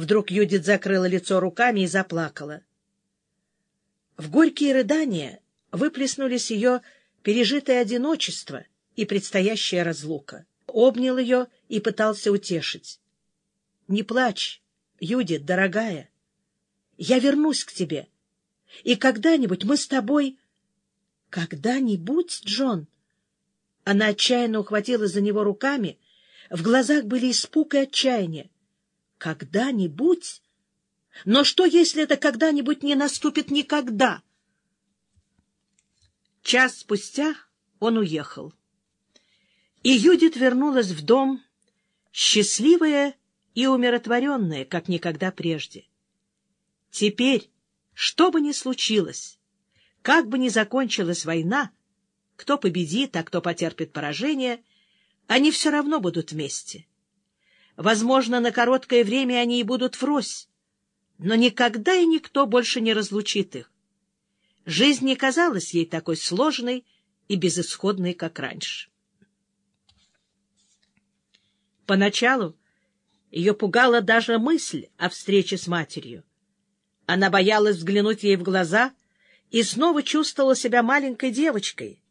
Вдруг Юдит закрыла лицо руками и заплакала. В горькие рыдания выплеснулись ее пережитое одиночество и предстоящая разлука. Обнял ее и пытался утешить. — Не плачь, Юдит, дорогая. Я вернусь к тебе. И когда-нибудь мы с тобой... — Когда-нибудь, Джон? Она отчаянно ухватила за него руками. В глазах были испуг и отчаяние. — Когда-нибудь? Но что, если это когда-нибудь не наступит никогда? Час спустя он уехал. И Юдит вернулась в дом, счастливая и умиротворенная, как никогда прежде. Теперь, что бы ни случилось, как бы ни закончилась война, кто победит, а кто потерпит поражение, они все равно будут вместе. Возможно, на короткое время они и будут врозь, но никогда и никто больше не разлучит их. Жизнь не казалась ей такой сложной и безысходной, как раньше. Поначалу ее пугала даже мысль о встрече с матерью. Она боялась взглянуть ей в глаза и снова чувствовала себя маленькой девочкой.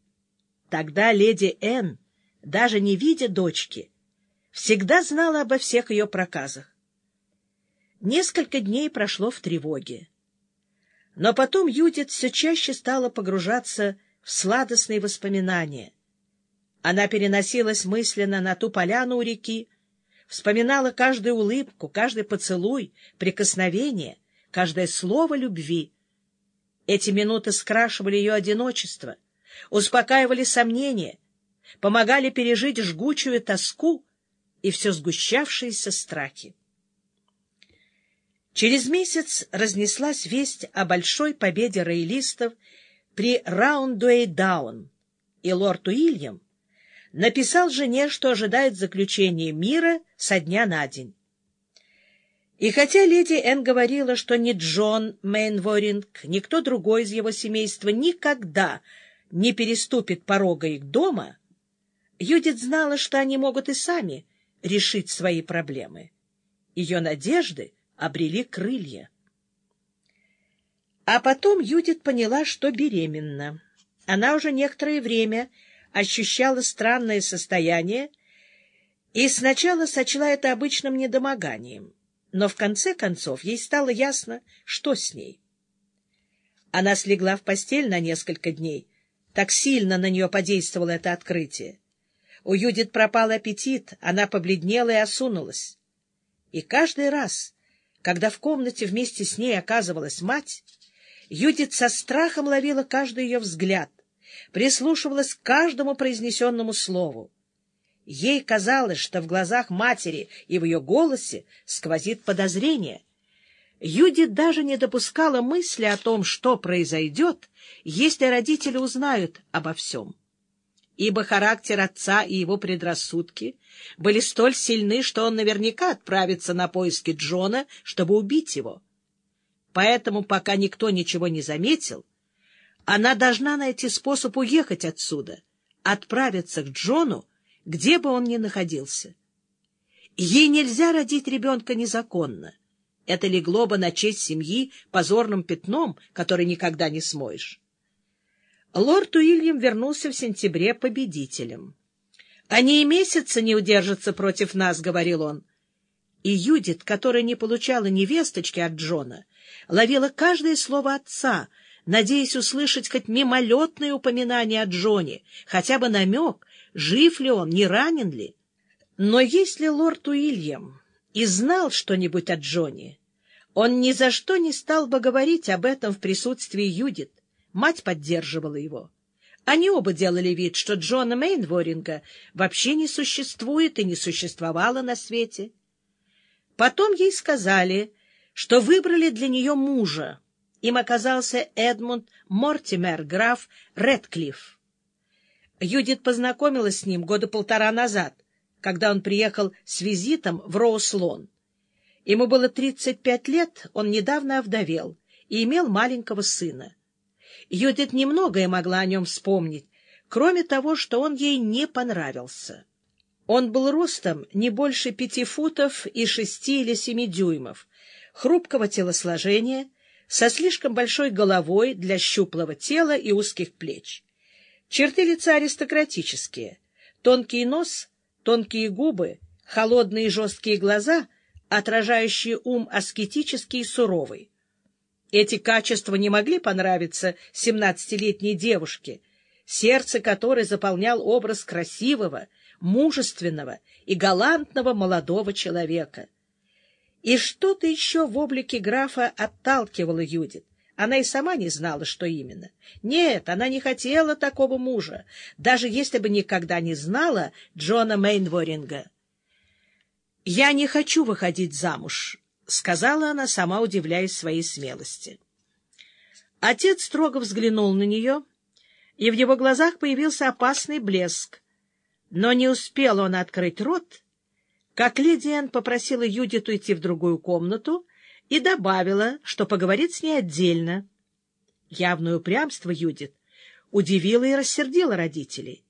Тогда леди Энн, даже не видя дочки, всегда знала обо всех ее проказах. Несколько дней прошло в тревоге. Но потом Юдит все чаще стала погружаться в сладостные воспоминания. Она переносилась мысленно на ту поляну у реки, вспоминала каждую улыбку, каждый поцелуй, прикосновение, каждое слово любви. Эти минуты скрашивали ее одиночество, успокаивали сомнения, помогали пережить жгучую тоску и все сгущавшиеся страхи. Через месяц разнеслась весть о большой победе роялистов при Раундуэй-Даун, и лорд Уильям написал жене, что ожидает заключения мира со дня на день. И хотя леди Энн говорила, что ни Джон Мейнворинг, ни кто другой из его семейства никогда не переступит порога их дома, Юдит знала, что они могут и сами решить свои проблемы. Ее надежды обрели крылья. А потом Юдит поняла, что беременна. Она уже некоторое время ощущала странное состояние и сначала сочла это обычным недомоганием, но в конце концов ей стало ясно, что с ней. Она слегла в постель на несколько дней. Так сильно на нее подействовало это открытие. У Юдит пропал аппетит, она побледнела и осунулась. И каждый раз, когда в комнате вместе с ней оказывалась мать, Юдит со страхом ловила каждый ее взгляд, прислушивалась к каждому произнесенному слову. Ей казалось, что в глазах матери и в ее голосе сквозит подозрение. Юдит даже не допускала мысли о том, что произойдет, если родители узнают обо всем. Ибо характер отца и его предрассудки были столь сильны, что он наверняка отправится на поиски Джона, чтобы убить его. Поэтому, пока никто ничего не заметил, она должна найти способ уехать отсюда, отправиться к Джону, где бы он ни находился. Ей нельзя родить ребенка незаконно. Это легло бы на честь семьи позорным пятном, который никогда не смоешь. Лорд Уильям вернулся в сентябре победителем. «Они и месяца не удержатся против нас», — говорил он. И Юдит, которая не получала невесточки от Джона, ловила каждое слово отца — надеясь услышать хоть мимолетное упоминание о Джоне, хотя бы намек, жив ли он, не ранен ли. Но если лорд Уильям и знал что-нибудь о Джоне, он ни за что не стал бы говорить об этом в присутствии Юдит. Мать поддерживала его. Они оба делали вид, что Джона Мейнворинга вообще не существует и не существовало на свете. Потом ей сказали, что выбрали для нее мужа, им оказался Эдмунд Мортимер, граф Редклифф. Юдит познакомилась с ним года полтора назад, когда он приехал с визитом в Роуслон. Ему было 35 лет, он недавно овдовел и имел маленького сына. Юдит немногое могла о нем вспомнить, кроме того, что он ей не понравился. Он был ростом не больше пяти футов и шести или семи дюймов, хрупкого телосложения, со слишком большой головой для щуплого тела и узких плеч. Черты лица аристократические, тонкий нос, тонкие губы, холодные жесткие глаза, отражающие ум аскетический и суровый. Эти качества не могли понравиться семнадцатилетней девушке, сердце которой заполнял образ красивого, мужественного и галантного молодого человека. И что-то еще в облике графа отталкивало Юдит. Она и сама не знала, что именно. Нет, она не хотела такого мужа, даже если бы никогда не знала Джона Мейнворинга. «Я не хочу выходить замуж», — сказала она, сама удивляясь своей смелости. Отец строго взглянул на нее, и в его глазах появился опасный блеск. Но не успел он открыть рот, как леди Энн попросила Юдит уйти в другую комнату и добавила, что поговорит с ней отдельно. Явное упрямство Юдит удивило и рассердило родителей.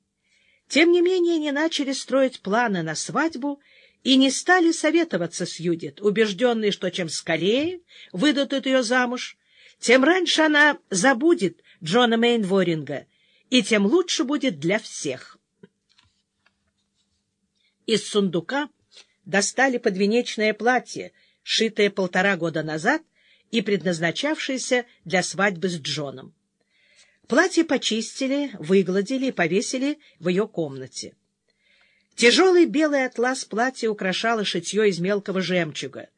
Тем не менее, они начали строить планы на свадьбу и не стали советоваться с Юдит, убежденные, что чем скорее выдадут ее замуж, тем раньше она забудет Джона Мейнворинга, и тем лучше будет для всех. Из сундука достали подвенечное платье, шитое полтора года назад и предназначавшееся для свадьбы с Джоном. Платье почистили, выгладили и повесили в ее комнате. Тяжелый белый атлас платья украшало шитье из мелкого жемчуга,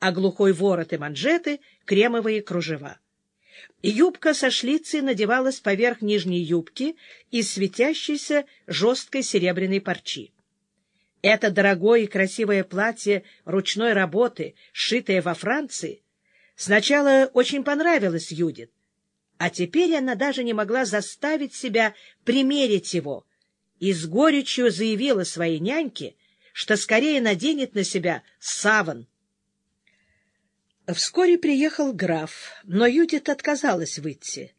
а глухой ворот и манжеты — кремовые кружева. Юбка со шлицей надевалась поверх нижней юбки из светящейся жесткой серебряной парчи. Это дорогое и красивое платье ручной работы, сшитое во Франции, сначала очень понравилось Юдит, а теперь она даже не могла заставить себя примерить его и с горечью заявила своей няньке, что скорее наденет на себя саван. Вскоре приехал граф, но Юдит отказалась выйти,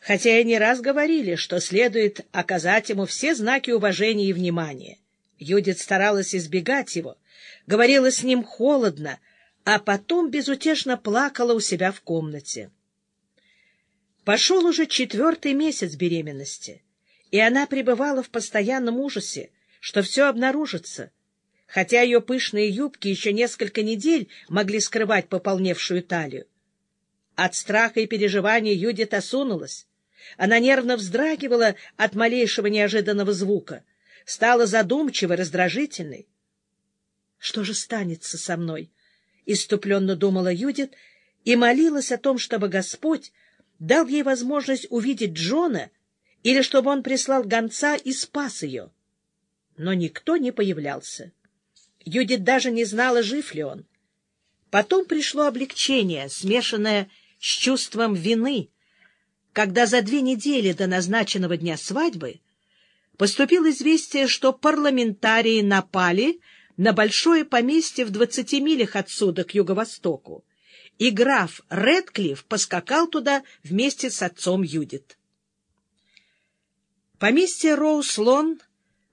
хотя и не раз говорили, что следует оказать ему все знаки уважения и внимания. Юдит старалась избегать его, говорила с ним холодно, а потом безутешно плакала у себя в комнате. Пошел уже четвертый месяц беременности, и она пребывала в постоянном ужасе, что все обнаружится, хотя ее пышные юбки еще несколько недель могли скрывать пополневшую талию. От страха и переживания Юдит осунулась. Она нервно вздрагивала от малейшего неожиданного звука — стала задумчивой, раздражительной. — Что же станется со мной? — иступленно думала Юдит и молилась о том, чтобы Господь дал ей возможность увидеть Джона или чтобы он прислал гонца и спас ее. Но никто не появлялся. Юдит даже не знала, жив ли он. Потом пришло облегчение, смешанное с чувством вины, когда за две недели до назначенного дня свадьбы поступило известие, что парламентарии напали на большое поместье в двадцати милях отсюда, к юго-востоку, и граф Редклифф поскакал туда вместе с отцом Юдит. Поместье Роуслон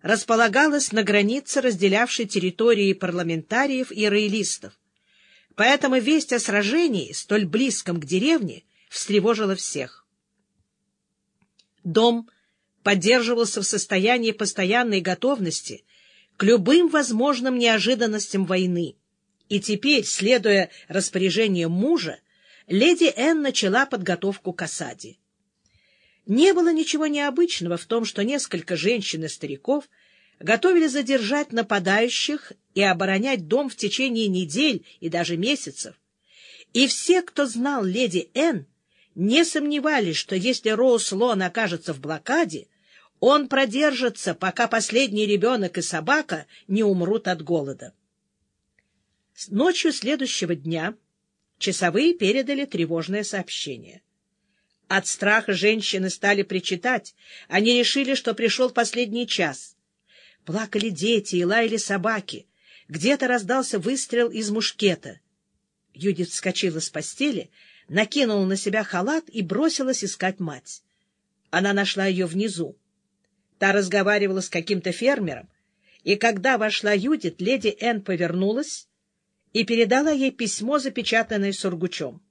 располагалось на границе, разделявшей территории парламентариев и роялистов, поэтому весть о сражении, столь близком к деревне, встревожила всех. Дом поддерживался в состоянии постоянной готовности к любым возможным неожиданностям войны. И теперь, следуя распоряжениям мужа, леди Энн начала подготовку к осаде. Не было ничего необычного в том, что несколько женщин и стариков готовили задержать нападающих и оборонять дом в течение недель и даже месяцев. И все, кто знал леди Энн, не сомневались, что если Роуз Лон окажется в блокаде, он продержится, пока последний ребенок и собака не умрут от голода. Ночью следующего дня часовые передали тревожное сообщение. От страха женщины стали причитать. Они решили, что пришел последний час. Плакали дети и лаяли собаки. Где-то раздался выстрел из мушкета. Юдит вскочила с постели, накинула на себя халат и бросилась искать мать. Она нашла ее внизу. Та разговаривала с каким-то фермером и когда вошла Юдит, леди Энн повернулась и передала ей письмо, запечатанное сургучом.